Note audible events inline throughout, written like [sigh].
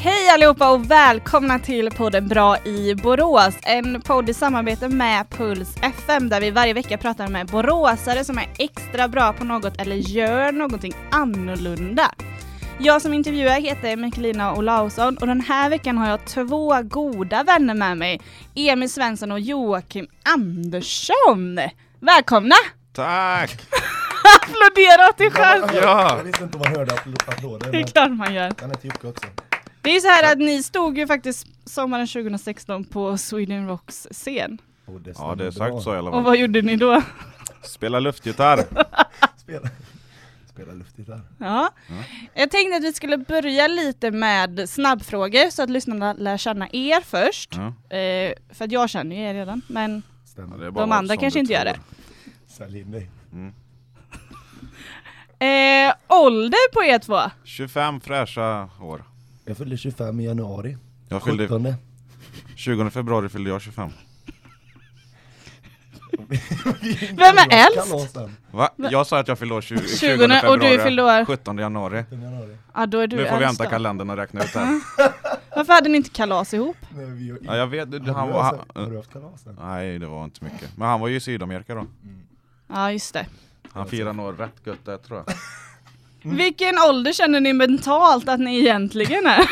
Hej allihopa och välkomna till podden Bra i Borås. En podd i samarbete med Puls FM där vi varje vecka pratar med boråsare som är extra bra på något eller gör någonting annorlunda. Jag som intervjuar heter Mikkelina Olausson och den här veckan har jag två goda vänner med mig. Emil Svensson och Joakim Andersson. Välkomna! Tack! [laughs] Applådera åt dig själv! Ja. Jag visste inte om man hörde appl- applåder. Det är klart man gör. Den heter Jocke också. Det är så här att ni stod ju faktiskt sommaren 2016 på Sweden Rocks scen. Och det Ja, det är stämmer bra. sagt så i alla Och fall. vad gjorde ni då? Spela luftgitarr. [laughs] Spela, spela luftgitarr. Ja. Ja. Jag tänkte att vi skulle börja lite med snabbfrågor så att lyssnarna lär känna er först. Ja. Eh, för att jag känner ju er redan, men Ja, Stämmer. det är bara De andra kanske inte gör tror. det. Sälj in dig. Mm. eh, ålder på er två? 25 fräscha år. Jag fyllde 25 i januari. Jag fyllde, 17. 20 februari fyllde jag 25. [laughs] Vem är äldst? Va? Jag sa att jag fyllde år 20, 20 20 februari. och du fyllde år? 17 januari. 17 januari. Ja, då är du Nu får vi hämta då. kalendern och räkna ut det här. [laughs] Varför hade ni inte kalas ihop? Nej, vi, Ja, jag vet, han du var... har Han, du haft kalasen? nej, det var inte mycket. Men han var ju i Sydamerika då. Ja, just det. Han firar nog rätt gött där tror jag. [laughs] Mm. Vilken ålder känner ni mentalt att ni egentligen är?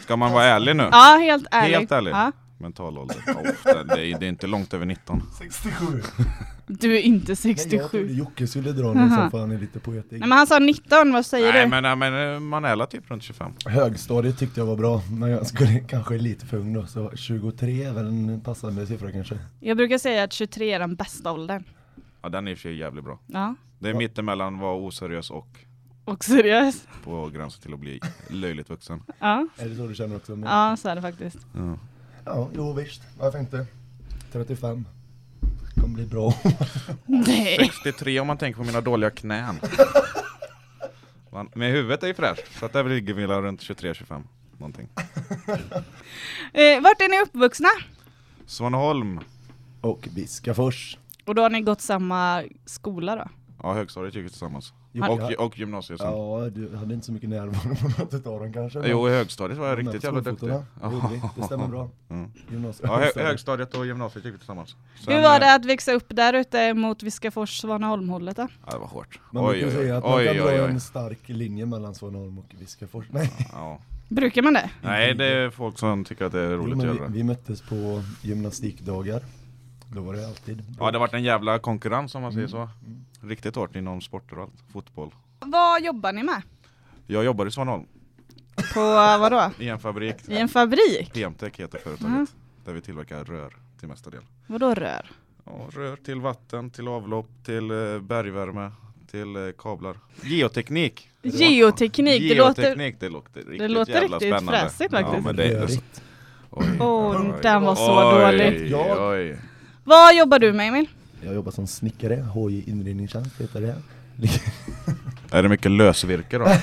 [laughs] Ska man vara ärlig nu? Ja, helt ärligt. Helt ärlig? Ja. Mental ålder? Oh, det, är, det är inte långt över 19. 67. Du är inte Nej, jag trodde 67. Jocke skulle dra någon som fan är lite poetisk. Nej men han sa 19, vad säger Nej du? men, nej, men man är typ runt 25. Högstadiet tyckte jag var bra, men jag skulle [laughs] kanske lite för ung då, så 23 är väl en passande siffra kanske. Jag brukar säga att 23 är den bästa åldern. Ja den är i och för sig jävligt bra. Ja. Det är Ja. mittemellan vara oseriös och Och seriös. på gränsen till att bli löjligt vuxen. Ja. Är det så du känner också? Men, ja, så är det faktiskt. Ja. ja, jo visst. Varför inte? 35. Kommer bli bra. [laughs] Nej. 63 om man tänker på mina dåliga knän. Man, men huvudet är ju fräscht, så att där ligger väl runt 23-25 någonting. Eh, vart är ni uppvuxna? Svaneholm, Och Viskafors. Och då har ni gått samma skola då? ja högstadiet gick vi tillsammans. Och, och gymnasiet sen. Ja, du hade inte så mycket närvaro på något utav dem kanske. men- Jo i högstadiet var jag riktigt jävla duktig. Det stämmer bra. [laughs] Mm. Gymnasiet. Ja, hö, högstadiet och gymnasiet gick vi tillsammans. Sen, Hur var eh, det att växa upp där ute mot Viskafors Svaneholm-hållet då? Ja det var hårt. Man oj brukar oj säga oj. att man oj, kan dra oj, en stark linje mellan Svaneholm och Viskafors. Nej, Ja. Brukar man det? Nej det är folk som tycker att det är jo, roligt att men göra vi, vi möttes på gymnastikdagar. Då var det alltid bra. Ja det har varit en jävla konkurrens om man säger så. Mm. Riktigt hårt inom sporter och allt. Fotboll. Vad jobbar ni med? Jag jobbar i Svaneholm. På vad då? I en fabrik. I en fabrik? PMTech heter företaget. Mhm. Där vi tillverkar rör till mesta del. Vadå rör? Ja, rör till vatten, till avlopp, till eh, bergvärme, till eh, kablar. Geoteknik! Geoteknik, det låter... Geoteknik, det låter riktigt låter jävla riktigt spännande. fräsigt Ja, faktiskt. men det, det, Rörigt. oj, oj, den var så oj, dålig. Ja. Oj. Vad jobbar du med Emil? Jag jobbar som snickare, HJ inredningstjänst heter det. [laughs] Är det mycket lösvirke då? [laughs]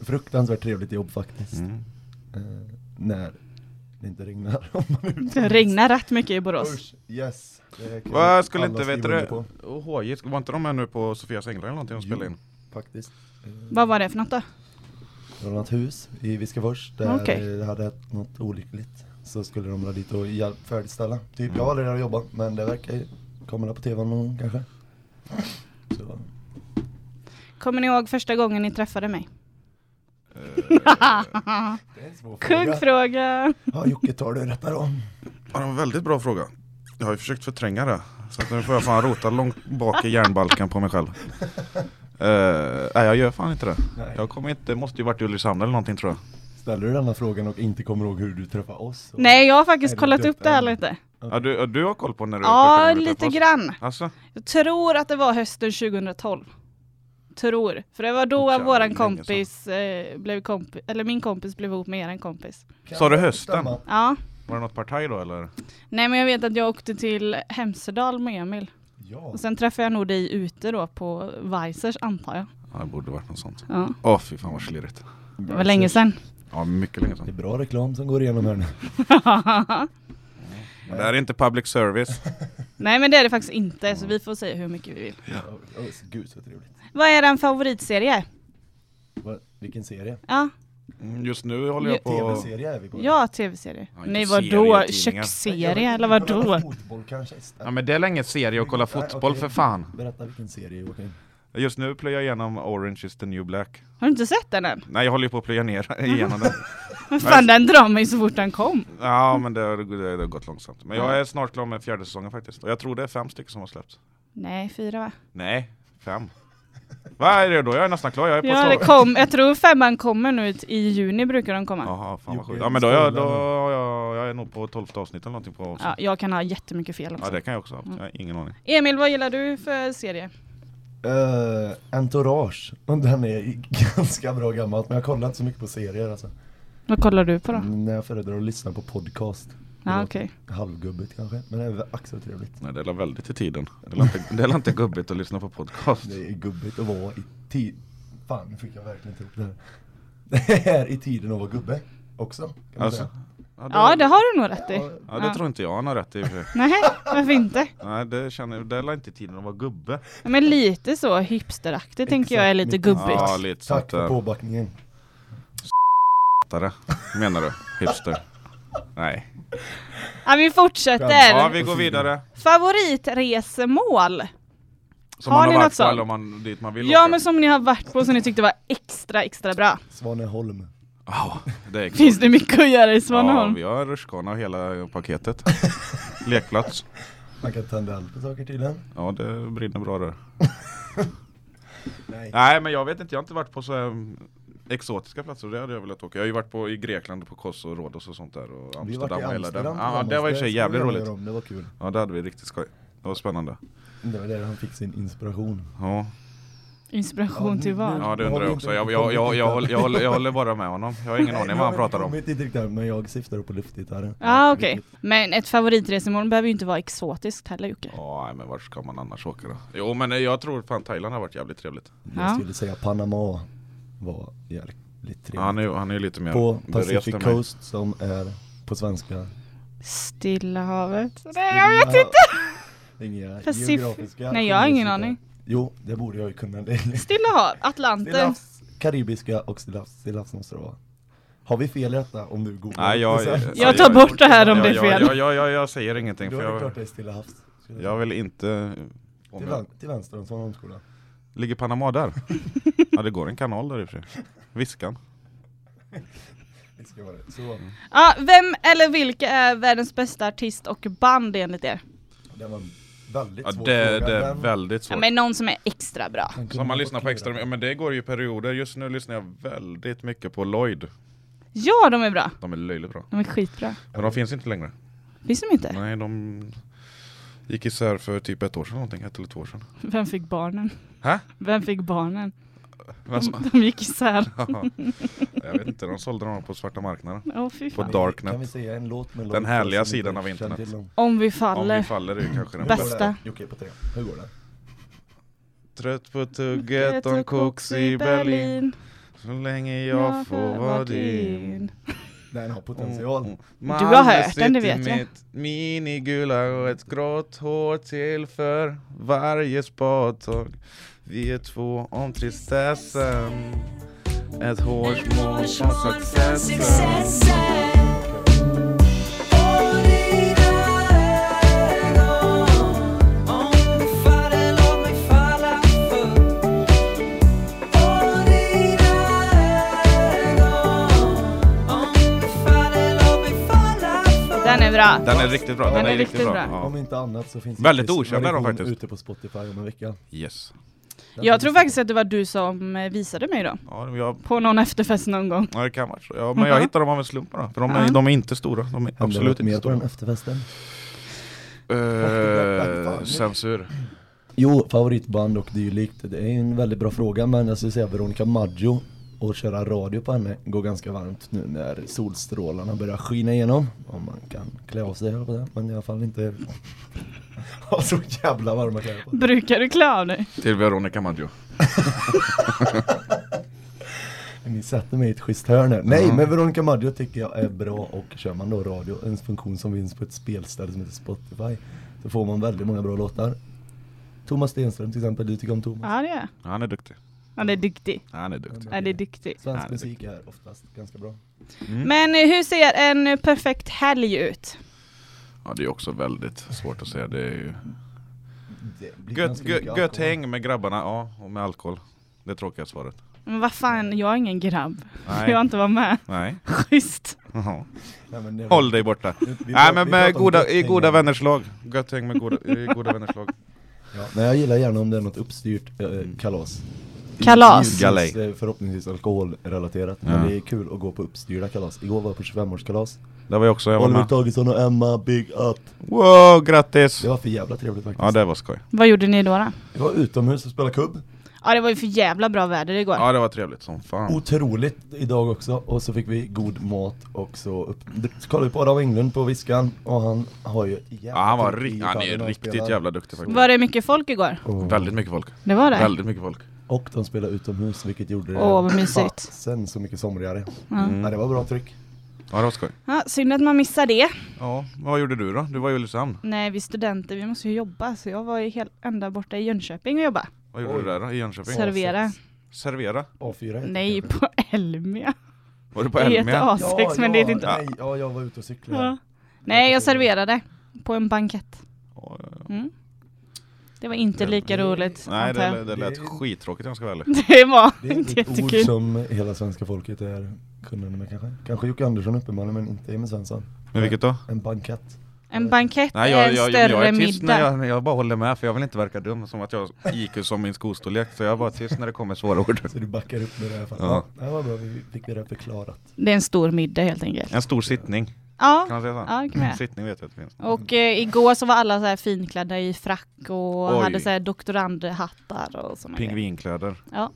Fruktansvärt trevligt jobb faktiskt. Mm. Eh, när det inte regnar. [laughs] Om man. Det regnar rätt mycket i Borås. Usch, yes. Vad skulle inte, vet du HJ, var inte de med nu på Sofias Änglar eller någonting och spelade in? Faktiskt. Eh, Vad var det för något då? Det var ett hus i Viskafors där Okej. det hade hänt något olyckligt. Så skulle de dra dit och hjälp, färdigställa. Typ, Mm. jag var aldrig där och jobbat men det verkar ju komma på tv någon gång kanske. Så, Kommer ni ihåg första gången ni träffade mig? Eh, [laughs] det är en svår fråga. Kungfråga! Ja Jocke tar du rätta då. Ja, det var en väldigt bra fråga. Jag har ju försökt förtränga det. Så att nu får jag fan rota långt bak i järnbalken på mig själv. Eh, nej jag gör fan inte det. Nej. Jag kommer inte, måste ju varit i Ulricehamn eller någonting tror jag. Ställer du denna frågan och inte kommer ihåg hur du träffade oss? Nej, jag har faktiskt kollat upp det här lite. Ja, du, du har koll på när du Ja, lite grann. Alltså? Jag tror att det var hösten 2012. Tror. För det var då jävlar, våran kompis eh, blev kompis, eller min kompis blev ihop med eran kompis. Kan Sa du det hösten? Ja. Var det något partaj då eller? Nej men jag vet att jag åkte till Hemsedal med Emil. Ja. Och sen träffade jag nog dig ute då på Weisers antar jag. Ja, det borde varit något sånt. Ja. Åh fy fan vad slirrigt. Det var länge sedan. Ja, mycket länge Det är sedan. bra reklam som går igenom här nu. Men det här är inte public service. [laughs] Nej men det är det faktiskt inte, så vi får säga hur mycket vi vill. Ja. Oh, gud så trevligt. Vad är den favoritserie? Vad- Vilken serie? Ja, Mm, Just nu håller jag på... TV-serie är vi på. ja tv-serie. Ja, Nej vadå? Köksserie eller vadå? Fotboll kanske. Ja men det är länge serie och kolla Nej, fotboll okej. för fan. Berätta vilken serie Joakim. Just nu plöjer jag igenom Orange is the new black. Har du inte sett den än? Nej jag håller ju på att plöja ner [laughs] igenom den. [laughs] Men fan den drar mig så fort den kom. Ja men det har, det har gått långsamt. Men jag är snart klar med fjärde säsongen faktiskt. Och jag tror det är fem stycken som har släppts. Nej, fyra va? Nej, fem. Vad är det då? Jag är nästan klar. Jag är på Ja det kom, jag tror femman kommer nu i juni brukar de komma. Jaha, fan vad sjukt. Ja men då, är jag, då jag, jag är nog på tolfte avsnitt eller någonting på också. Ja, jag kan ha jättemycket fel Ja också. det kan jag också ha. Jag har ingen aning. Emil, vad gillar du för serie? Uh, Entourage. Och Den är ganska bra gammalt men jag kollar inte så mycket på serier alltså. Vad kollar du på då? Mm, När jag föredrar att lyssna på podcast. Låter okej. Halvgubbigt kanske, men det är ack så trevligt. Nej det är väldigt i tiden. Det är inte, det är inte gubbigt att lyssna på podcast. Det är gubbigt att vara i tid... Fan, nu fick jag verkligen inte det här. [laughs] Det är i tiden att vara gubbe också. Kan man Alltså, säga. Ja, det, Ja det har du nog rätt i. Ja, det Ja. tror inte jag han har rätt i. Nej, varför inte? Nej det känner det är inte tiden att vara gubbe. Men lite så hipsteraktigt tänker jag är lite gubbigt. Ja lite Tack för där. påbackningen. Menar du? Hipster? Nej. Ja, vi fortsätter. Ja vi går vidare. Favoritresemål? Som Har man ni har något varit på sånt? eller om man, dit man vill Ja åka. men som ni har varit på som ni tyckte var extra extra bra. Svaneholm. Ja, det är Finns det mycket att göra i Ja, Svaneholm? vi har rutschkana och hela paketet. [laughs] Lekplats. Man kan tända eld på saker tydligen. Ja, det brinner bra där. [laughs] Nej. Nej, men jag vet inte, jag har inte varit på så här exotiska platser, det hade jag velat åka. Jag har ju varit på i Grekland på Kos och Rhodos och sånt där och Vi var Amsterdam i och hela Amsterdam den. Ja, det var i och för sig jävligt roligt. om, Det var kul. Ja, det hade vi riktigt skoj. Det var spännande. Det var där han fick sin inspiration. Ja, Inspiration Ja, till vad? ja det undrar jag också. Jag, jag, jag, jag, håller, än. jag, håller, jag håller bara med honom. Jag har ingen aning vad han pratar om. Jag inte riktigt där, men jag upp på luftgitarren. Ja okej. Men ett favoritresemål behöver ju inte vara exotiskt heller Jocke. Ja, men vart ska man annars åka då? Jo, men jag tror fan Thailand har varit jävligt trevligt. Jag Ja. skulle säga Panama var jävligt trevligt. Han är, han är lite mer på Pacific. Coast som är på svenska. Stilla havet. Nej jag vet inte! Inga Pacific- geografiska Nej, jag har ingen aning. Jo, det borde jag ju kunna. Det är Stilla hav, Atlanten. Stillahavs, Karibiska och Stillahavs, Stillahavs måste det vara. Har vi fel i detta om du googlar? Nej, jag, sen? Jag tar bort det här om det är fel. Ja, ja, ja, jag säger ingenting Då för är det jag, klart det är Stillahavs. skulle jag vill inte... Till, vän, till vänster om Svaneholmsskolan. Ligger Panama där? [laughs] Ja det går en kanal där i och för sig. Viskan. [laughs] Så, Ja, vem eller vilka är världens bästa artist och band enligt er? det var en väldigt Ja, svår det, fråga. det är men väldigt Ja, svårt. men någon som är extra bra. den kunde Så om man lyssnar på extra, ja men det går ju perioder. Just nu lyssnar jag väldigt mycket på Lloyd. Ja, de är bra. De är löjligt bra. De är skitbra. Men de finns inte längre. Finns de inte? Nej, de gick isär för typ ett år sedan någonting, ett eller två år sedan. Vem fick barnen? Hä? Vem fick barnen? Alltså, [laughs] De, de gick isär. [laughs] jag vet inte, de sålde dem på svarta marknaden. Fy På. Darknet. Kan vi säga en låt med Den härliga sidan av internet. Om vi Om vi faller. faller är ju kanske den? Bästa. Okej, på tre. Hur går det? Trött på tugget om koks i Berlin Så länge jag får vara din Den har potential. Du har hört den, det vet jag. Mitt minigula och ett grått hår till för varje spadtag Vi är två om tristessen Ett hårsmål som successen Den är riktigt bra, den, Den är, är riktigt riktigt bra, bra. Om inte annat så finns Väldigt det okänd är de version faktiskt. ute på Spotify om en vecka. Yes Jag tror faktiskt att det var du som eh, visade mig då. Ja, jag, På någon efterfest någon gång. ja det kan vara så. Ja, men jag hittade dem av en slump bara, för de är, Ja. de är inte stora, de är absolut något inte mer på den efterfesten? uh, Censur Jo, favoritband och dylikt. Det är en väldigt bra fråga men jag skulle säga Veronica Maggio och köra radio på henne går ganska varmt nu när solstrålarna börjar skina igenom. Om man kan klä av sig men i alla fall inte [laughs] ha så jävla varma kläder på. Brukar du klä av dig? Till Veronica Maggio [laughs] Ni sätter mig i ett schysst hörn här. Nej, Ja. men Veronica Maggio tycker jag är bra och kör man då radio, en funktion som finns på ett spelställe som heter Spotify, så får man väldigt många bra låtar. Thomas Stenström till exempel, du tycker om Thomas? Ja det är. Han är duktig Han är duktig. Han är duktig. Han är duktig. Svensk Nej, musik är oftast ganska bra. Mm. Men eh, hur ser en perfekt helg ut? Ja, det är också väldigt svårt att säga. Det är ju... Det Gött, häng med grabbarna, ja, och med alkohol. Det tråkiga svaret. Men vad fan, jag är ingen grabb. Nej. Jag inte vara med. Nej. Schysst. Var- Håll dig borta. Vi- vi Nej men med goda, i häng goda vänners lag. Gött häng med goda, i goda vänners lag. Ja, men jag gillar gärna om det är något uppstyrt eh, kalas. Kalas. Förhoppningsvis alkoholrelaterat. Ja. Men det är kul att gå på uppstyrda kalas. Igår var jag på 25-årskalas. Det var jag också, jag var Oliver med. Tagesson och Emma, big up. Wow, grattis! Det var för jävla trevligt faktiskt. Ja det var skoj. Vad gjorde ni då? då? Jag var utomhus och spelade kubb. Ja det var ju för jävla bra väder igår. Ja det var trevligt som fan. Otroligt idag också. Och så fick vi god mat och så, upp, så kollade vi på Adam Englund på Viskan och han har ju jävla Ja han var ri- han är riktigt jävla duktig faktiskt. Var det mycket folk igår? Och, Väldigt mycket folk. Det var det? Väldigt mycket folk. Och de spelade utomhus vilket gjorde det Åh, vad mysigt. Sen så mycket somrigare. Ja. Mm. Ja, det var bra tryck. Ja det var skoj. Ja, synd att man missar det. Ja, vad gjorde du då? Du var i Ulricehamn. Nej, vi studenter, vi måste ju jobba. Så jag var ju helt ända borta i Jönköping och jobba. Vad gjorde Oj. du där då? I Jönköping? Servera. Servera? A4 heter Nej, på Elmia. Var du på Det heter Elmia? A6 men det heter inte... Nej, ja, jag var ute och cyklade. Ja. Nej, jag serverade. På en bankett. Ja, ja, ja. Mm. Det var inte lika Det- roligt, Nej det, det lät Det- skittråkigt om jag ska vara ärlig. [laughs] Det var Det är inte ett ord jättekul. som hela svenska folket är kunnande med kanske. Kanske Jocke Andersson uppenbarligen men inte Emil Svensson. Men vilket då? En bankett. En bankett Nej är jag, en jag, större jag är tyst middag. när jag, jag bara håller med för jag vill inte verka dum som att jag gick som min skostorlek så jag är bara tyst när det kommer svåra ord. Så du backar upp med det i alla fall. Ja. Ja, det var bra. Vi fick det förklarat. Det är en stor middag helt enkelt. En stor sittning, Ja, kan man säga så? ja det kan man göra. Sittning vet jag att det finns. Och eh, igår så var alla så här finklädda i frack och Oj. hade så här doktorandhattar och såna grejer. Pingvinkläder. Ja.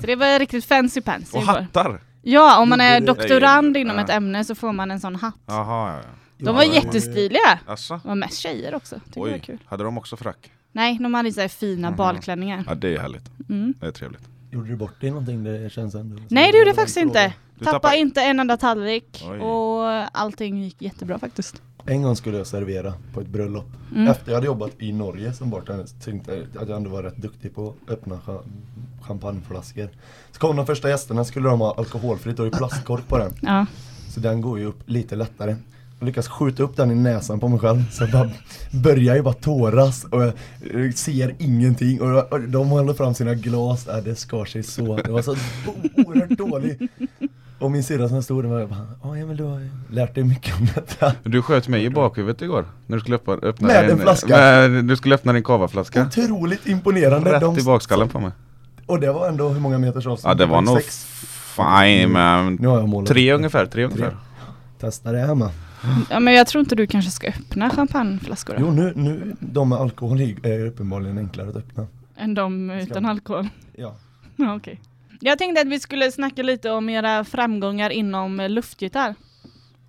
Så det var riktigt fancy pants Och igår. hattar! Ja, om man är det- doktorand inom Ja. ett ämne så får man en sån hatt. Jaha, ja, ja. De var Ja, jättestiliga. Asså? Det var mest tjejer också. Tycker jag var Oj, kul. hade de också frack? Nej, de hade så här fina Mhm. balklänningar. Ja det är härligt, Mm. det är trevligt. Gjorde du bort dig någonting? Det känns ändå... Nej, det gjorde jag faktiskt inte. Du Tappade tappade- inte en enda tallrik Oj. och allting gick jättebra faktiskt. En gång skulle jag servera på ett bröllop. Mm. Efter jag hade jobbat i Norge som bartender tänkte jag att jag ändå var rätt duktig på att öppna cha- champagneflaskor. Så kom de första gästerna skulle de ha alkoholfritt och i plastkork på den. Ja. Så den går ju upp lite lättare. Jag lyckas skjuta upp den i näsan på mig själv så jag bara börjar ju bara tåras och jag eh, ser ingenting och, de håller fram sina glas, äh, det skar sig så. Det var så oerhört dåligt. Och min syrra som stod där var bara, ja men du har lärt dig mycket om detta. Du sköt mig i bakhuvudet igår när du skulle öppna, öppna Med en flaska. Med, du skulle öppna din cavaflaska. Otroligt imponerande. Rätt De- i bakskallen på mig. Och det var ändå hur många meters avstånd? Ja det var nog Sex. fine men Nu har jag målat tre ungefär, tre ungefär. Testa det hemma. ja, men jag tror inte du kanske ska öppna champagneflaskor då? Jo nu, nu, de med alkohol i är uppenbarligen enklare att öppna. Än de utan Ska- alkohol? Ja. Ja, okej. Jag tänkte att vi skulle snacka lite om era framgångar inom eh, luftgitarr.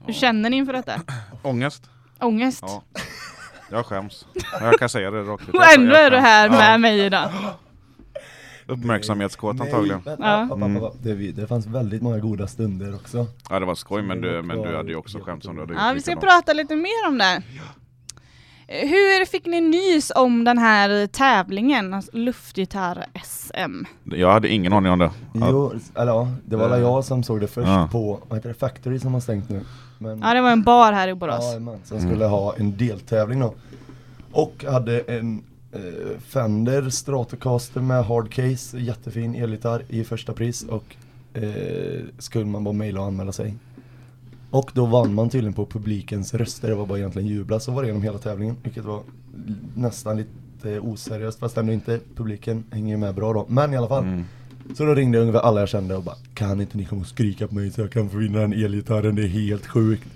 Hur känner ni inför detta? Ångest? Ångest? Ja. Jag skäms. Jag kan säga det rakt ut. Och ändå är du här Ja. med mig idag. Uppmärksamhetskåt antagligen. Nej, Ja. ja. Mm. det, det fanns väldigt många goda stunder också. Ja det var skoj men du, men du hade ju också skämt som du hade Ja, vi ska prata lite mer om det. Hur fick ni nys om den här tävlingen, alltså luftgitarr-SM? Jag hade ingen aning om det. Ja. Jo, eller ja, det var alla Eh. jag som såg det först Ja. på, vad heter det, Factory som har stängt nu. Men, Ja, det var en bar här i Borås. Jajamän, som Mm. skulle ha en deltävling då. Och hade en eh, Fender Stratocaster med hardcase, jättefin elgitarr i första pris och eh, skulle man bara mejla och anmäla sig. Och då vann man tydligen på publikens röster, det var bara egentligen jubla, så var det genom hela tävlingen, vilket var nästan lite oseriöst, fast ändå inte, publiken hänger ju med bra då, men i alla fall. Mm. Så då ringde jag ungefär alla jag kände och bara Kan inte ni komma och skrika på mig så jag kan få vinna den elgitarren, det är helt sjukt.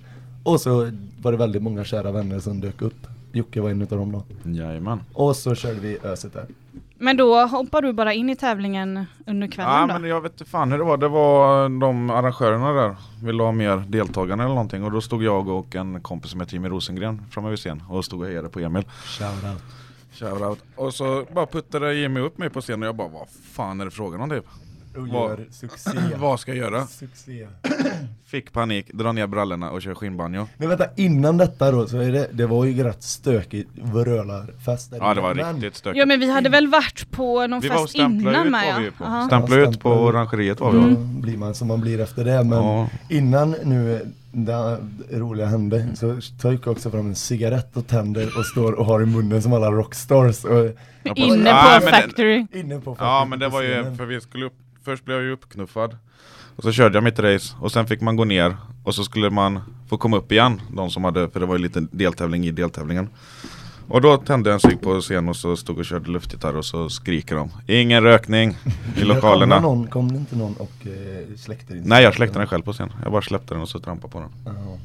Och så var det väldigt många kära vänner som dök upp. Jocke var en utav dem då. Jajamän. Och så körde vi öset där Men då hoppar du bara in i tävlingen under kvällen Ja då? men jag vet inte fan hur det var. Det var de arrangörerna där ville ha mer deltagare eller någonting och då stod jag och en kompis som heter Jimmy Rosengren framme vid scen och stod och hejade på Emil. Shoutout Shoutout. Och så bara puttade Jimmy upp mig på scenen och jag bara vad fan är det frågan om typ? Och Vad- gör succé. [clears throat] Vad ska jag göra? Succé. [clears throat] Fick panik, dra ner brallorna och kör skinnbanjo. Men vänta, innan detta då så är det, det var ju rätt stökigt vrölarfest där Ja det var inne, men- riktigt stökigt. Ja men vi hade väl varit på någon Vi var och fest stämplade innan ut med var vi ja. på. Aha. Stämplade Ja, ut på orangeriet var vi Då va? blir man som man blir efter det, men Ja. innan nu det roliga hände så tar jag också fram en cigarett och tänder och står och har i munnen som alla rockstars och Ja, på- Inne Ja, på men den- Factory. inne på Ja men det var ju, för vi skulle upp, först blev jag ju uppknuffad Och så körde jag mitt race och sen fick man gå ner Och så skulle man få komma upp igen De som hade, för det var ju lite deltävling i deltävlingen. Och då tände jag en cigg på scen och så stod och körde luftgitarr och så skriker de Ingen rökning i Kom, [laughs] lokalerna. Det någon, kom det inte någon och eh, släckte din Nej jag släckte den själv på scen. Jag bara släppte den och så trampade på den. Ja.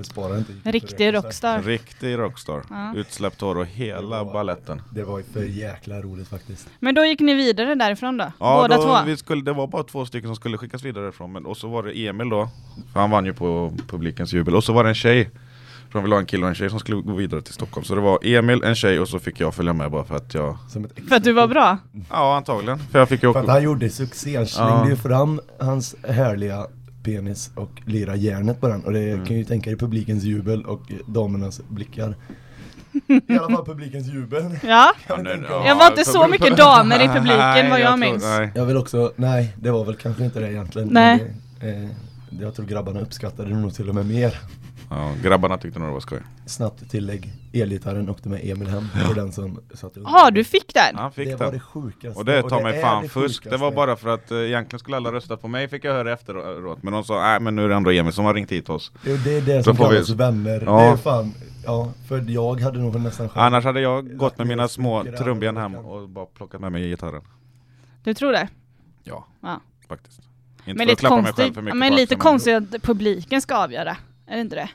Du sparar inte Riktig rockstar. Riktig rockstar Ja. Utsläppt hår och hela Det var- balletten Det var ju för jäkla roligt faktiskt Men då gick ni vidare därifrån då? Ja, Båda då, två? Vi skulle, det var bara två stycken som skulle skickas vidare ifrån men, Och så var det Emil då För han vann ju på publikens jubel Och så var det en tjej För de ville ha en kille och en tjej som skulle gå vidare till Stockholm Så det var Emil, en tjej och så fick jag följa med bara för att jag Som ett För att du var bra? Ja antagligen För jag fick ju För att han gjorde succé, han Ja. slängde ju fram hans härliga penis och lira järnet på den och det Mm. kan ju tänka dig publikens jubel och damernas blickar I alla fall publikens jubel Ja. [laughs] Ja, nej, Jag Jag var inte så mycket damer i publiken, vad jag tror- minns. Nej. Jag vill också, nej det var väl kanske inte det egentligen Nej. Men det, eh, jag tror grabbarna uppskattade det nog till och med mer Ja, grabbarna tyckte nog det var skoj. Snabbt tillägg, elgitarren åkte med Emil hem och den som satt runt. Ja, du fick den? Han fick Det var det den sjukaste och det tar mig fan det fusk, det var bara för att eh, egentligen skulle alla rösta på mig fick jag höra efteråt. Men de sa, nej men nu är det ändå Emil som har ringt hit oss. Jo, det är det Så som får vi- kallas vänner, Ja. det är fan Ja, för jag hade nog nästan själv Annars hade jag gått med mina små trumben hem och bara plockat med mig gitarren. Du tror det? Ja, Ja. faktiskt. Inte Men för att mig konstigt, själv för mycket men lite konstigt att publiken ska avgöra. Är det inte det?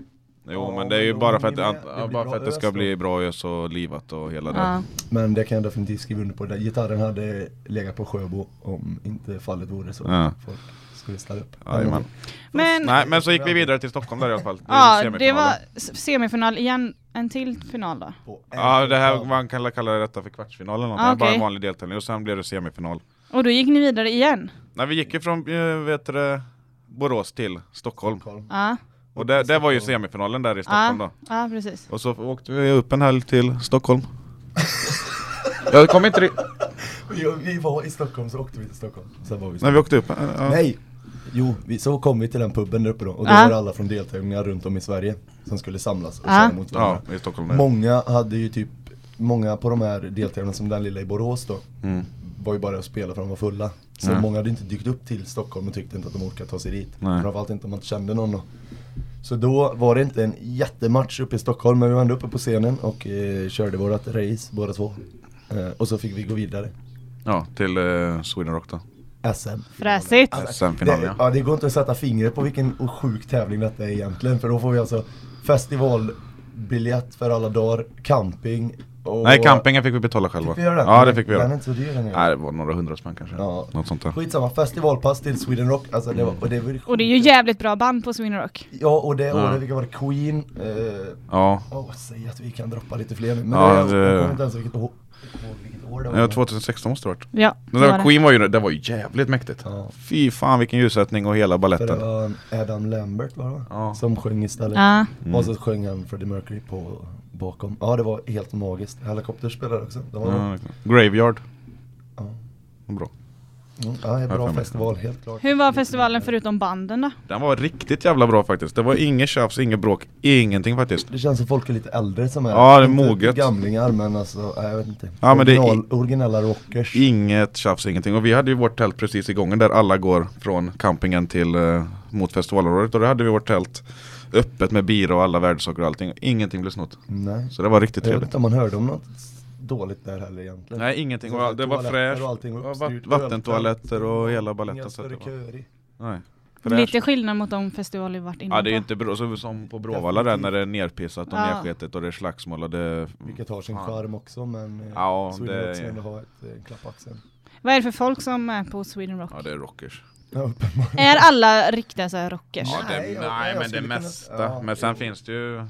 Jo Ja, men det är ju men bara för att, Det blir bara för att det ska bli bra ös och livat och hela det Ja. Men det kan jag definitivt skriva under på. Den Gitarren hade legat på Sjöbo om inte fallet vore så. Ja. Folk skulle ställa upp. Jajamän. Men, Nej men så gick vi vidare till Stockholm där i alla fall ja, det var semifinal igen, en till final då. Ja det här, man kan kalla detta för kvartsfinal eller något, Ah, det var bara en vanlig deltävling och sen blev det semifinal Och då gick ni vidare igen? Nej vi gick ju från, äh, vet du, det, Borås till Stockholm Stockholm. Ja, Och det, det var ju semifinalen där i Stockholm då ja precis. Och så åkte vi upp en helg till Stockholm Jag kom inte ri- [laughs] Ja, Vi var i Stockholm så åkte vi till Stockholm. Sen var vi när vi åkte upp, ja. Nej! Jo, vi, så kom vi till den puben där uppe då och då Ja. var det alla från deltävlingar runt om i Sverige som skulle samlas och Ja. köra mot Ja, varandra. i Stockholm där. Många hade ju typ, många på de här deltävlingarna som den lilla i Borås då Mm. var ju bara att spela för de var fulla. Så Ja. många hade inte dykt upp till Stockholm och tyckte inte att de orkade ta sig dit. Nej. Framförallt inte om man inte kände någon då. Så då var det inte en jättematch uppe i Stockholm men vi var ändå uppe på scenen och eh, körde vårat race båda två. Eh, och så fick vi gå vidare. Ja, till eh, Sweden Rock då SM. Fräsigt. Alltså, SM-finalen det, ja. ja det går inte att sätta fingret på vilken sjuk tävling detta är egentligen för då får vi alltså festivalbiljett för alla dagar, camping och... Nej campingen fick vi betala själva Fick vi göra det? Ja det fick vi Den är göra inte så dyr den Nej det var några hundra spänn kanske Ja. Något sånt där Skitsamma, festivalpass till Sweden Rock, alltså det var, och det var Och det är ju jävligt bra band på Sweden Rock. Ja och det Ja. året, vilka var det? Queen, eh, Ja, åh säg att vi kan droppa lite fler nu, men Ja, det, det- jag kommer inte ens vilket år, ihåg vilket år det var ja 2016 måste det varit Ja, det var var det. Queen var ju, det var ju jävligt mäktigt Ja. Fy fan vilken ljussättning och hela För det balletten var Adam Lambert var det? Ja. Som sjöng istället Ja. Mm. Och så sjöng han Freddie Mercury på bakom. Ja det var helt magiskt, Helicopter spelade också. Det var, ja. Graveyard. Ja. Bra. Mm, ja, en bra festival, helt klart. Hur var festivalen förutom banden då? Den var riktigt jävla bra faktiskt. Det var inget tjafs, inget bråk, ingenting faktiskt. Det känns som folk är lite äldre som är Ja, det är moget. gamlingar men alltså, jag vet inte. Ja, men det är Original, Originella rockers. Inget tjafs, ingenting. Och vi hade ju vårt tält precis i gången där alla går från campingen till eh, mot festivalområdet. Och då hade vi vårt tält öppet med bira och alla värdesaker och allting. Ingenting blev snott. Nej Så det var riktigt Jag vet trevligt. inte om man hörde om något dåligt där heller egentligen Nej ingenting, Så det var fräscht. Ja, vatt- vattentoaletter och hela baletten. Så det var, köer i. nej. Lite skillnad mot de festivaler vi varit inne Ja det är på. inte bra, så som på Bråvalla där när det är nerpissat och Ja. nerskitet och det är slagsmål och det... Vilket har sin charm också men eh, Ja, Sweden det- Rock ska ändå ha ett eh, klapp på axeln Vad är det för folk som är på Sweden Rock? Ja det är rockers. Ja Är alla riktiga så här rockers? Ja, det, Nej, nej, men det skulle kunna- mesta. ja, men sen jo. finns det ju...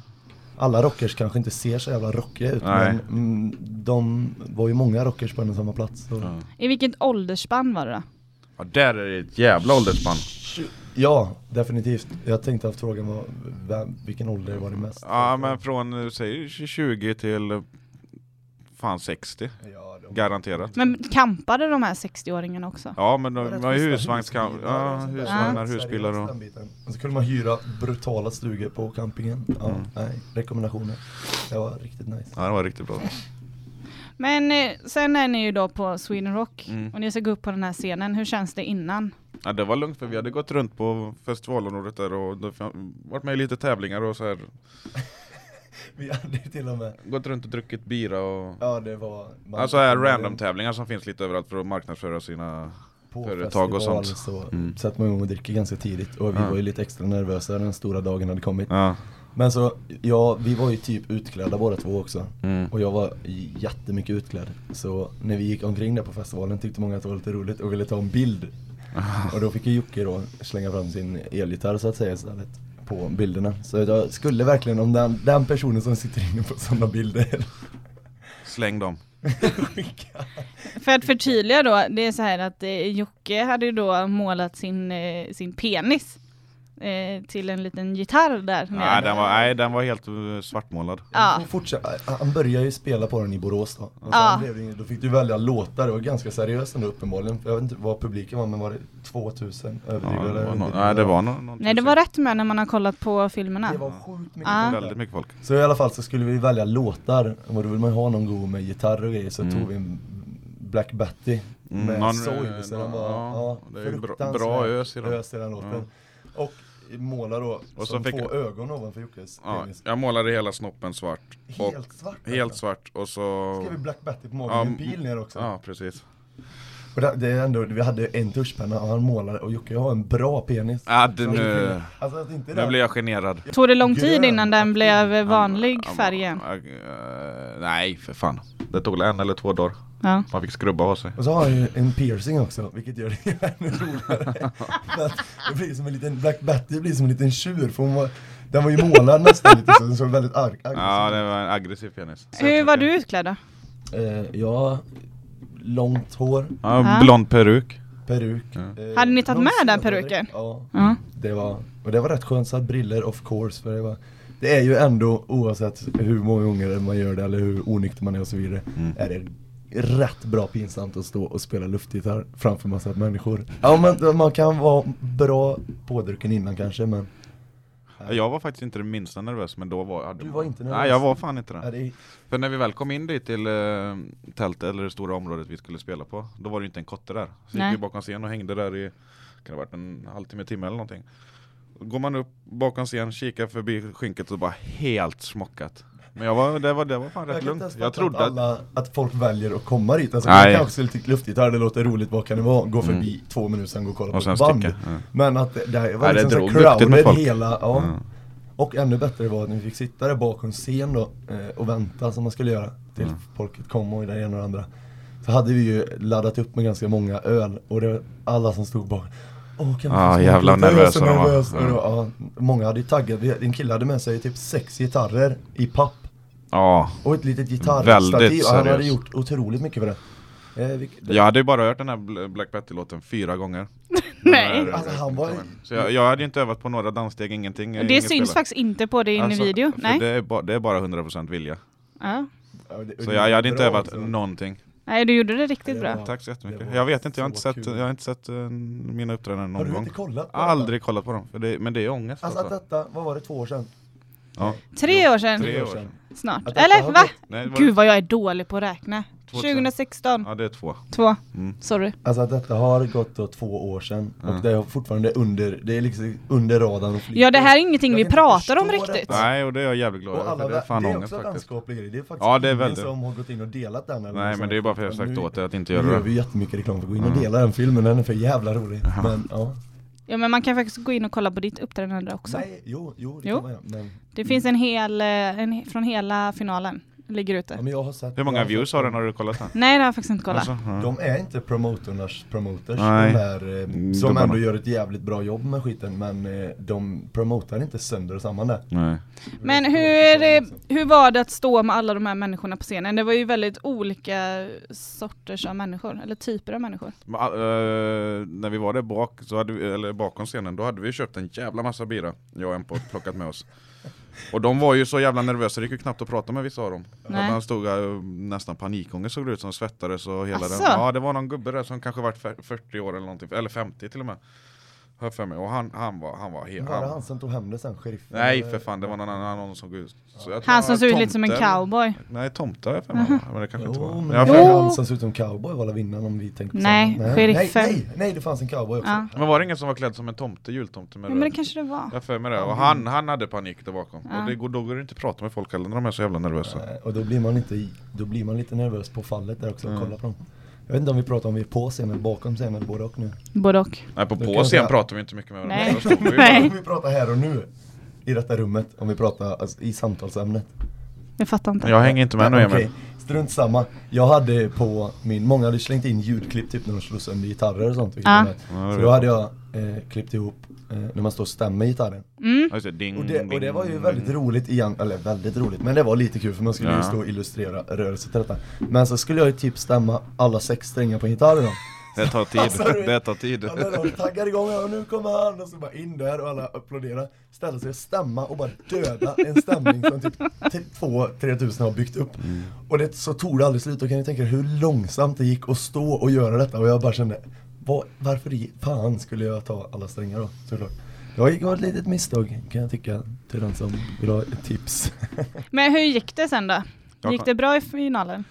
Alla rockers kanske inte ser så jävla rockiga ut Nej. men mm, de var ju många rockers på en och samma plats så. Ja. I vilket åldersspann var det då? Ja, där är det ett jävla åldersspann. Ja, definitivt. Jag tänkte att frågan var vem, vilken ålder var det mest? Ja, men från säg 20 till fan 60. Ja, Garanterat. Men kampade de här 60-åringarna också? Ja, men Det var de rätt har ju husvagnskamp. Ja, husvagnar, husbilar och... Och så kunde man hyra brutala stugor på campingen. Ja, Mm. nej, rekommendationer. Det var riktigt nice. Ja, det var riktigt bra. Men eh, sen är ni ju då på Sweden Rock Mm. och ni ska gå upp på den här scenen. Hur känns det innan? Ja, det var lugnt för vi hade gått runt på festivalområdet där och varit med i lite tävlingar och så här. [laughs] Vi hade till och med, Gått runt och druckit bira och... ja det var... man- Alltså här random tävlingar som finns lite överallt för att marknadsföra sina... på företag och sånt. Så Mm. sätter man igång och dricker ganska tidigt och vi Ja. var ju lite extra nervösa när den stora dagen hade kommit. Ja. Men så, ja, vi var ju typ utklädda båda två också. Mm. Och jag var jättemycket utklädd. Så när vi gick omkring där på festivalen tyckte många att det var lite roligt och ville ta en bild. [laughs] Och då fick ju Jocke då slänga fram sin elgitarr så att säga istället på bilderna. Så jag skulle verkligen, om den, den personen som sitter inne på sådana bilder Släng dem. [laughs] För att förtydliga då, det är så här att eh, Jocke hade ju då målat sin, eh, sin penis eh, till en liten gitarr där Nej, nere. den var, nej, den var helt uh, svartmålad. Ja. Han började ju spela på den i Borås då. Sen Ja. blev det, då fick du välja låtar, det var ganska seriöst ändå uppenbarligen. Jag vet inte vad publiken var men var det 2000 Ja, överdriver det eller var no, underdriver? nej, det var no, någon Nej det var rätt med när man har kollat på filmerna. Det var sjukt mycket Ja. Väldigt mycket folk. Så i alla fall så skulle vi välja låtar och då vill man ju ha någon god med gitarr och grejer så Mm. tog vi en Black Betty Mm, med någon, Soil eh, så den var ja, ja, det är ju bra- fruktansvärt bra ös i den. ös i den låten. Och målar då Och så som fick två jag- ögon ovanför Jockes Ja, penis. jag målade hela snoppen svart. Och Helt svart. helt alltså. svart och så... Skrev vi Black Betty på magen Ja, en pil ner också. Ja, precis. Och det, det är ändå, vi hade en tuschpenna och han målade och Jocke har en bra penis. Ja, det Så nu... Alltså att inte Nu det blir jag generad. Tog det lång tid innan den blev vanlig färg igen? eh, nej, för fan. Det tog en eller två dagar. Ja. Man fick skrubba av sig. Och så har han ju en piercing också, vilket gör det ännu roligare. [laughs] Det blir som en liten, Black Betty blir som en liten tjur, för hon var, den var ju målad nästan lite så, den såg väldigt arg Ja, det var en aggressiv penis. Hur var du utklädd då? eh, Ja, långt hår, Ja, blond peruk. peruk. Ja. eh, Hade ni tagit med den peruken? Ja, Ja. det var, och det var rätt skönt, så att briller of course, för det var det är ju ändå, oavsett hur många gånger man gör det eller hur onykter man är och så vidare, Mm. är det rätt bra pinsamt att stå och spela luftgitarr framför massa människor. Ja men man kan vara bra pådrucken innan kanske men Jag var faktiskt inte det minsta nervös, men då var hade Du var inte nervös? Nej, jag var fan inte det. det, För när vi väl kom in dit till eh, tältet, eller det stora området vi skulle spela på, då var det ju inte en kotte där. Så Nej. gick vi bakom scen och hängde där i, kan det ha varit en halvtimme, timme eller någonting. Går man upp bakom scen, kikar förbi skynket och bara helt smockat. Men jag var, det var, det var fan rätt lugnt. Jag trodde att, alla, att folk väljer att komma dit. Alltså, Nej. jag kanske skulle tycka luftgitarr, det låter roligt, vad kan det vara? Gå förbi två minuter sen gå och kolla på och sen ett band. sticka. Ja. Men att det, det var Nej, det liksom så duktigt med crowded hela, ja. Ja. Och ännu bättre var att ni fick sitta där bakom scen då eh, och vänta som man skulle göra till Mm. folket kom och det ena och det andra. Så hade vi ju laddat upp med ganska många öl och det var alla som stod bakom Åh, kan Ja, jävla nervösa så de var. nervös. Och Ja. många hade ju taggat, en kille hade med sig typ sex gitarrer i papp ja. och ett litet gitarrstativ Väldigt och han hade gjort otroligt mycket för det. Eh, Jag hade ju bara hört den här Bl- Black Betty-låten fyra gånger. [laughs] Nej. Här- Alltså, han var- Så jag, jag hade ju inte övat på några danssteg, ingenting. Det inget syns spela. faktiskt inte på din Alltså, video. Nej. Det är, ba, det är bara 100% vilja. Ja. Så jag, jag hade inte övat också. någonting. Nej, du gjorde det riktigt Det bra. Tack så jättemycket. Jag vet inte, jag har inte sett, jag har inte sett eh, mina uppträdanden Har någon du gång. inte kollat på detta? Aldrig kollat på dem, för det, men det är ångest Alltså alltså. att detta, vad var det, två år sedan? Ja. Tre år sedan. Tre år sedan. Snart. Detta Eller har va? gått- Nej, Gud vad jag är dålig på att räkna. 2000. 2016. ja det är två. Två. Mm. Sorry. Alltså att detta har gått då två år sedan Mm. och det är fortfarande under, det är liksom under radarn och flyter. Ja, det här är ingenting Jag vi pratar om riktigt. detta. Nej, och det är jag jävligt glad över, det är fan det är ångest också faktiskt. grejer, det är faktiskt Ja, det är väldigt. som har gått in och delat den eller Nej, något men det är bara för att jag har sagt Nu- åt dig att inte Nu göra gör det. vi jättemycket reklam för att gå in och Mm. dela den filmen, den är för jävla rolig. Men ja. Ja, men man kan faktiskt gå in och kolla på ditt uppträdande också. Nej, jo, jo, det Jo. kan man göra. Men Det finns en hel, eh, en, från hela finalen. Ligger Ja, ute? men jag har sett Hur många jag har views sett har den? Har du kollat den? Nej det har jag faktiskt inte kollat. Alltså, ja. De är inte promotornas promoters, Nej. de där, eh, Mm, som gubbarna. ändå gör ett jävligt bra jobb med skiten men eh, de promotar inte sönder och samman det. Nej. Men hur, eh, hur var det att stå med alla de här människorna på scenen? Det var ju väldigt olika sorters av människor, eller typer av människor. Men, eh, när vi var där bak, så hade vi, eller bakom scenen, då hade vi köpt en jävla massa bira Jag och en på plockat med oss Och de var ju så jävla nervösa, det gick ju knappt att prata med vissa av dem Nej. Han stod nästan panikångest såg det ut som svettades och hela Asså? den Ja det var någon gubbe där som kanske varit fe- 40 år eller någonting, eller 50 till och med Hör för mig, och han, han var, han var helt Var det han, som tog hem det sen, sheriffen? Nej för fan, det var någon annan någon som såg Han som såg ut lite som en cowboy. Nej tomte har jag för mig, men det kanske inte Jo, var men jag Jo. han som såg ut som cowboy var vinnaren om vi tänker på Nej, samma. sheriffen. Nej, nej, nej, det fanns en cowboy också. Ja. Men var det ingen som var klädd som en tomte, jultomte med Ja, men det röd? kanske det var. Jag för mig det, och han, han hade panik där bakom. Ja. Och det går, då går det inte att prata med folk heller när de är så jävla nervösa. Och då blir man inte, då blir man lite nervös på fallet där också, Mm. kolla på dem. Jag vet inte om vi pratar om vi är på scenen eller bakom scenen eller både och nu. Både och. Nej på på scen säga- pratar vi inte mycket med varandra. Nej. [laughs] Vi Nej. vi pratar här och nu, i detta rummet, om vi pratar alltså, i samtalsämnet. Jag fattar inte. Jag hänger inte med nu Emil. Strunt samma. Jag hade på min, många hade slängt in ljudklipp typ när de slog sönder gitarrer och sånt. Ja. Så då hade jag eh, klippt ihop när man står och stämmer gitarren. Mm. Och det, och det var ju ding, väldigt ding. roligt igen, eller väldigt roligt, men det var lite kul för man skulle ju Ja. stå och illustrera rörelser till detta. Men så skulle jag ju typ stämma alla sex strängar på gitarren då. Det tar tid, [laughs] Alltså, det tar tid. Ja, de taggar igång och nu kommer han och så bara in där och alla applåderar Ställa sig och stämma och bara döda en stämning som typ 2-3 tusen har byggt upp Mm. Och det, så tog det aldrig slut, och kan ni tänka er hur långsamt det gick att stå och göra detta och jag bara kände vad, Varför i fan skulle jag ta alla strängar då, såklart var var ett litet misstag kan jag tycka till den som vill ha ett tips [laughs] Men hur gick det sen då? Jag Gick det bra i finalen?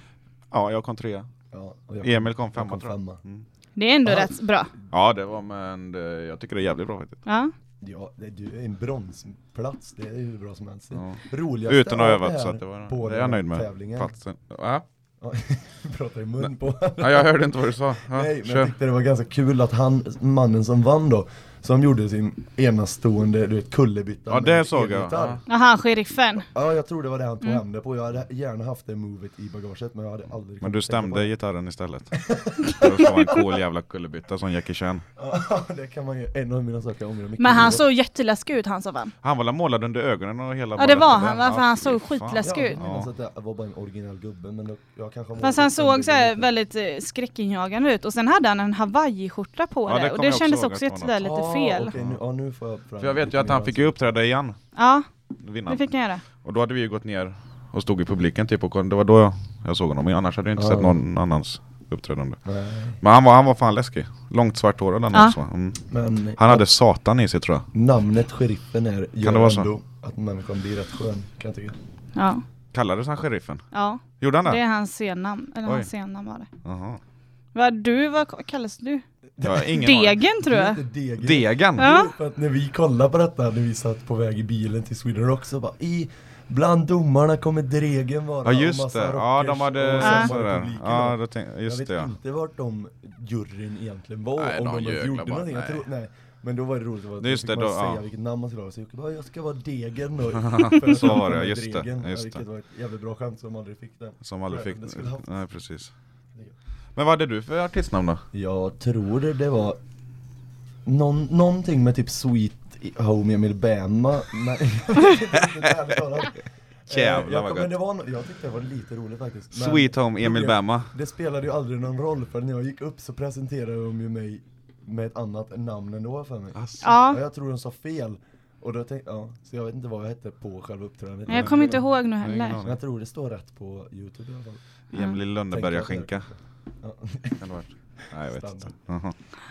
Ja, jag kom trea. ja, och jag Emil kom jag femma kom tror jag. femma. Mm. Det är ändå Ja. rätt bra. Ja det var men det, jag tycker det är jävligt bra faktiskt. Ja. Ja, det, du är en bronsplats, det är hur bra som helst Ja. Roligaste Utan att ha övat så att det var, på det är jag nöjd med. tävlingen. Platsen. Ja. [laughs] Pratar i mun på ja, jag hörde inte vad du sa. Ja, Nej, men kör. jag tyckte det var ganska kul att han, mannen som vann då, som gjorde sin enastående, du vet, kullerbytta Ja det såg jag. Ja. Jaha, sheriffen. Ja, jag tror det var det han tog Mm. hem det på. Jag hade gärna haft det movet i bagaget, men jag hade aldrig Men du stämde gitarren istället. För att få en cool jävla kullerbytta som Jackie Chan. Ja, [laughs] det kan man ju, en av mina saker mycket. Men han såg jätteläskig ut han som vann. Han var målad under ögonen och hela Ja, det var han, va? För han såg skitläskig Ja, ut. jag minns att det var bara en original gubbe, men jag kanske Fast han såg så väldigt eh, skräckinjagande ut och sen hade han en hawaiiskjorta på Ja, det det och det kändes också sådär lite. Fel. okej, nu, ja, nu får jag fram För jag vet ju att han fick ju uppträda igen, Ja, vinna. det fick han göra. Och då hade vi ju gått ner och stod i publiken typ och det var då jag, jag såg honom, annars hade jag inte Ja. sett någon annans uppträdande. Nej, Men han var, han var fan läskig. Långt svart hår hade han Ja. också. Mm. men Han hade satan i sig tror jag. namnet sheriffen är, gör det vara så? ändå att människan blir rätt skön, kan jag tycka. Ja, Kallades han sheriffen? ja. Gjorde han det? det är hans scennamn. Eller Oj. hans scennamn var det. Jaha. Vad du, vad kallas du? Jag aning. Degen tror Det jag. Degen. Degen? Ja. För att när vi kollade på detta, när vi satt på väg i bilen till Sweden Rock så bara i Bland domarna kommer Dregen vara Ja just det, ja de hade det sådär. Ja, då. tänk, Jag just vet det ja. inte vart de juryn egentligen var, Nej, om de de, gjorde bara, någonting. Jag nej. tror, nej. Men då var det roligt, att Det just fick det, man då, säga ja. vilket namn man skulle ha. Så Jocke bara, jag ska vara Degen då. [laughs] Så var det, just det. Ja, just vilket det. var ett jävligt bra skämt som aldrig fick den. Som aldrig fick, det nej precis. Men vad hade du för artistnamn då? Jag tror det, var någon, någonting med typ Sweet Home Emil Bama [laughs] men. Eh, Jävlar jag, vad men gött. det var, jag tyckte det var lite roligt faktiskt Men Sweet Home Emil Bama. Det spelade ju aldrig någon roll för när jag gick upp så presenterade de ju mig med ett annat namn ändå för mig Alltså. ja. Ja, Jag tror de sa fel och då tänkte, ja, så jag vet inte vad jag hette på själva uppträdandet men jag kommer inte ihåg nu heller. Men jag tror det står rätt på youtube i alla fall Emil Lönneberga-skinka. ja. Vara? Nej jag vet inte.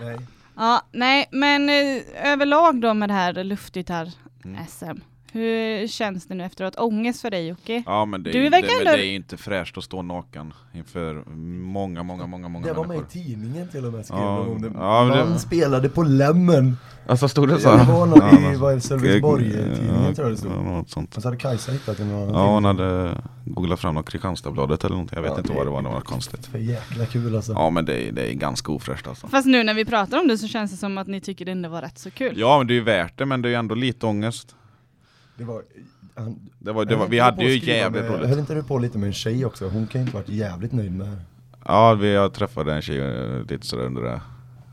Nej, Ja, nej, men eh, överlag då med det här luftgitarr-SM. Mm. Hur känns det nu efteråt? Ångest för dig Jocke? Ja men det, Du är, det, men ändå- det är inte fräscht att stå naken inför många, många, många, många det var med i människor. tidningen till och med skrev Ja, de om det ja, men det- Man spelade på Lemmen Alltså stod det så? Ja, det var någon i, men- vad det, Sölvesborg-tidningen Ja, tror jag det stod ja, något sånt. Och så hade Kajsa hittat annan Ja hon hade googlat fram något Kristianstadsbladet eller någonting, jag vet Ja, inte det- vad det var, det var konstigt. För jäkla kul alltså Ja men det är, det är ganska ofräscht alltså. Fast nu när vi pratar om det så känns det som att ni tycker det ändå var rätt så kul. Ja men det är ju värt det men det är ju ändå lite ångest. Det var, han, Det var, det var, vi hade ju jävligt med, roligt. Höll inte du på lite med en tjej också? Hon kan ju inte varit jävligt nöjd med Ja, vi, jag träffade en tjej eh, lite sådär under, det-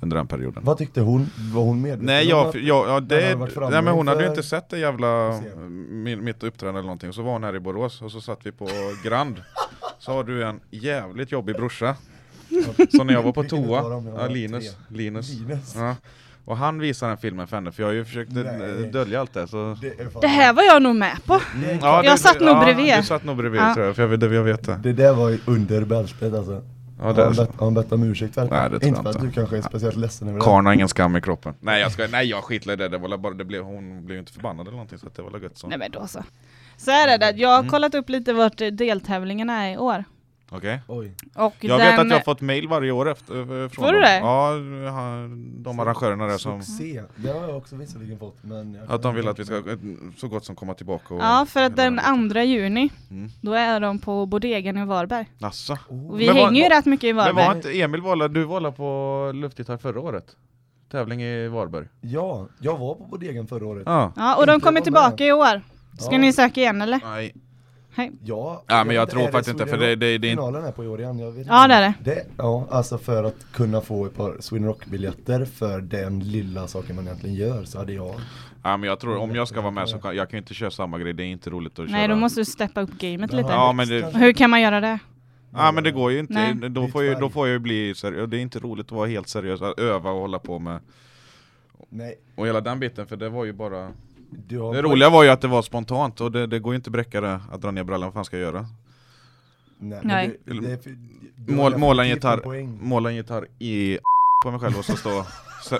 under den perioden. Vad tyckte hon? Var hon medveten Nej, jag, jag, ja, det, nej men hon hade ju inte sett det jävla min, mitt uppträdande eller någonting, så var hon här i Borås och så satt vi på Grand Så har du en jävligt jobbig brorsa Så när jag var på toa, ja, Linus. Linus, Linus. Ja. Och han visade den filmen för henne, för jag har ju försökt Nej. dölja allt det så Det, Det här var jag nog med på. Mm, Jag det- satt nog ja, bredvid. Du satt nog bredvid Ja. tror jag, för jag vet, jag vet det det där var ju under bältet alltså. ja, har, det han bett, har han bett om ursäkt för Nej, Inte för att du kanske är speciellt ledsen över det. Karln har ingen skam i kroppen Nej jag, ska, nej, jag skitlar i det, det var bara, det blev, hon blev ju inte förbannad eller någonting så att det var gött så Nej men då så. Så är det, där. jag har Mm. kollat upp lite vart deltävlingen är i år. Okej. Och Jag den, vet att jag har fått mail varje år efter, eh, från Får du dem. det? Ja, de arrangörerna där som Succé. Det har jag också visserligen fått men jag Att de vill att vi ska eh, så gott som komma tillbaka och Ja, för att den biten. andra juni, mm. då är de på Bodegan i Varberg. Asså. Oh. Vi Men var- hänger ju rätt mycket i Men Varberg. var inte Emil var, du var på luftgitarr förra året? Tävling i Varberg? Ja, jag var på Bodegan förra året. Ja. Ja, och de kommer var tillbaka med. i år. Ska Ja. ni söka igen eller? Nej. Hej. Ja, Ja, men jag tror faktiskt inte, för det- det- det är Finalen är på i år igen, jag vet Ja, inte. det är det. det. Ja, alltså för att kunna få ett par Sweden Rock-biljetter för den lilla saken man egentligen gör så hade jag Ja men jag tror om jag ska vara med så kan jag kan ju inte köra samma grej, det är inte roligt att köra Nej, då måste du steppa upp gamet lite. Ja, men det- Hur kan man göra det? Ja men det går ju inte, Nej. då får, jag, då får jag ju bli seriös, det är inte roligt att vara helt seriös, att öva och hålla på med Nej, Och hela den biten, för det var ju bara Det roliga var ju att det var spontant och det, det går ju inte bräcka det att dra ner brallan, vad fan ska jag göra? Nej, Nej. det- det du har Mål, måla en gitarr, måla en gitarr i på mig själv och så stå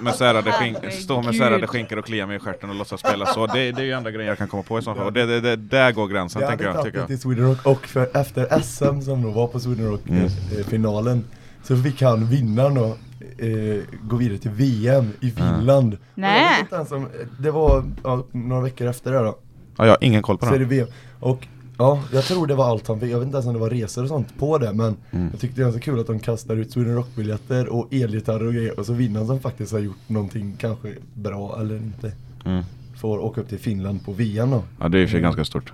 med särade, skink, stå med särade skinkor och klia mig i stjärten och låtsas spela. Så, det, det är ju enda grejen jag kan komma på i så fall, och det, det, det, där går gränsen Det tänker jag, tycker jag. till Sweden Rock och för, efter SM som då var på Sweden Rock Mm. eh, finalen Så fick han vinnaren då eh, gå vidare till VM i Finland. Nej. vet inte ens om, det var ja, några veckor efter det då. Ja, jag har ingen koll på Så är det. VM Och ja, jag tror det var allt han fick, jag vet inte ens om det var resor och sånt på det men Mm. Jag tyckte det var så kul att de kastar ut Sweden Rock-biljetter och elgitarrer och grejer och så vinnaren som faktiskt har gjort någonting kanske bra eller inte. Mm. Får åka upp till Finland på VM då. Ja det är och för sig ganska stort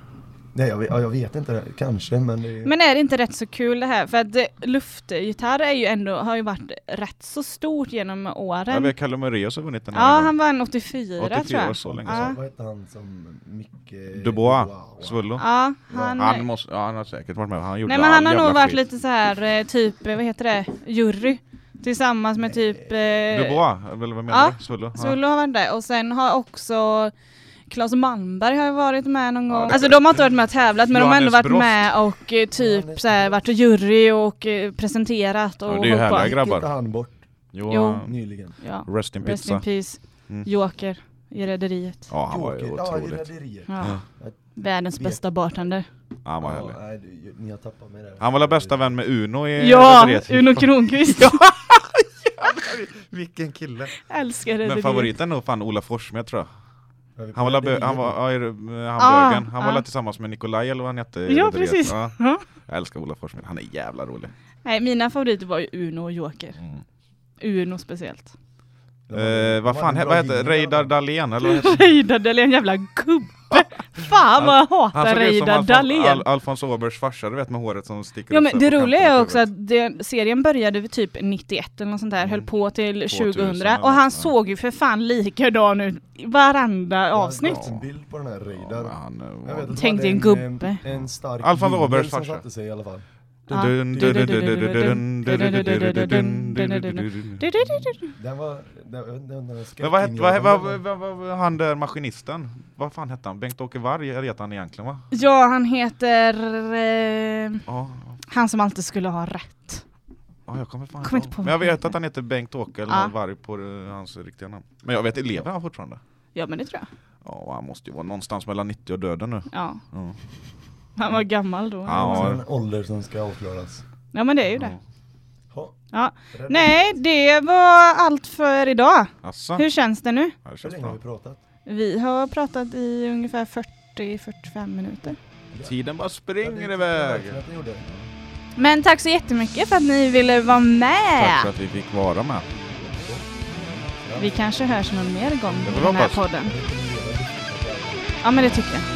Nej jag vet, ja, jag vet inte, kanske men det är... Men är det inte rätt så kul det här? För att luftgitarr är ju ändå, har ju varit rätt så stort genom åren. vet Kalle Moraeus har vunnit den Ja, här han vann 84, 84 tror jag. så länge ja. sedan. Vad hette han som Micke... Dubois, Wow. Svullo Ja, han, Han, måste, ja, han har säkert varit med, han gjorde Nej men han har nog varit skit. lite så här eh, typ, eh, vad heter det, jury. Tillsammans med typ... Eh, Dubois, eller vad menar ja, du? Svullo? Ja. Svullo har varit där och sen har också Claes Malmberg har ju varit med någon gång. det- Alltså de har inte varit med och tävlat men de har ändå Johannes varit Brost. med och eh, typ Johannes så här, varit jury och eh, presenterat och Ja, det är ju hållit på. härliga grabbar. Gick han bort Jo, Jo. han- nyligen? Ja. Rest in Rest pizza in peace. Mm. Joker i Rederiet. Ja han var ju Joker, ja i otroligt Rederiet. Ja. Ja. Världens bästa bartender. Ja, han var Ja, nej, du, ni har tappat mig där. Han var väl bästa vän med Uno i Ja, Rederiet? Uno Kronqvist. [laughs] [laughs] Vilken kille! Älskar Men Rederiet. favoriten är nog fan Ola Forssmed tror jag Han var, la bö- Rederiet han var, ja, han Ah, han var ah. tillsammans med Nikolaj eller vad han hette Ja, precis. Ja. jag älskar Ola Forssmed, han är jävla rolig Nej, mina favoriter var ju Uno och Joker. mm. Uno speciellt. Eh, Vad fan, vad heter Reidar. Dahlén eller vad [laughs] heter Reidar Dahlén, jävla gubbe! Fan vad jag hatar Reidar Alfons, Dahlén! Al Alfons Åbergs farsa, du vet med håret som sticker Ja men det roliga är också att det, serien började vid typ 91 eller något sånt där, Mm. höll på till 2000 2000 eller och han ja. såg ju för fan likadan ut i varenda Jag har avsnitt. fått en bild på den här Ja, Reidar. Jag att Tänk dig en gubbe. En, en stark Alfons Åbergs som farsa. satte sig i alla fall. Den var... Den, den, Men vad hette han där maskinisten? Vad fan hette han? Bengt-Åke Varg heter han egentligen va? Ja, han heter... Eh, han som alltid skulle ha rätt. Jag kommer fan inte på Men jag vet att han heter Bengt-Åke. Varg på hans riktiga namn. Men jag vet, lever han fortfarande? Ja, men det tror jag. Ja, han måste ju vara någonstans mellan 90 och döden nu. Ja. Han var gammal då. Ja. Ja. en ålder som ska avklaras. Ja men det är ju det. Ha. Ja. Nej, det var allt för idag. Asså? Hur känns det nu? Ja, det Hur känns länge har vi pratat? Vi har pratat i ungefär 40-45 minuter. Tiden bara Ja, det springer iväg. Men tack så jättemycket för att ni ville vara Tack för med. att vi fick vara med. Vi kanske hörs någon mer gång i den här podden. Ja men det tycker jag.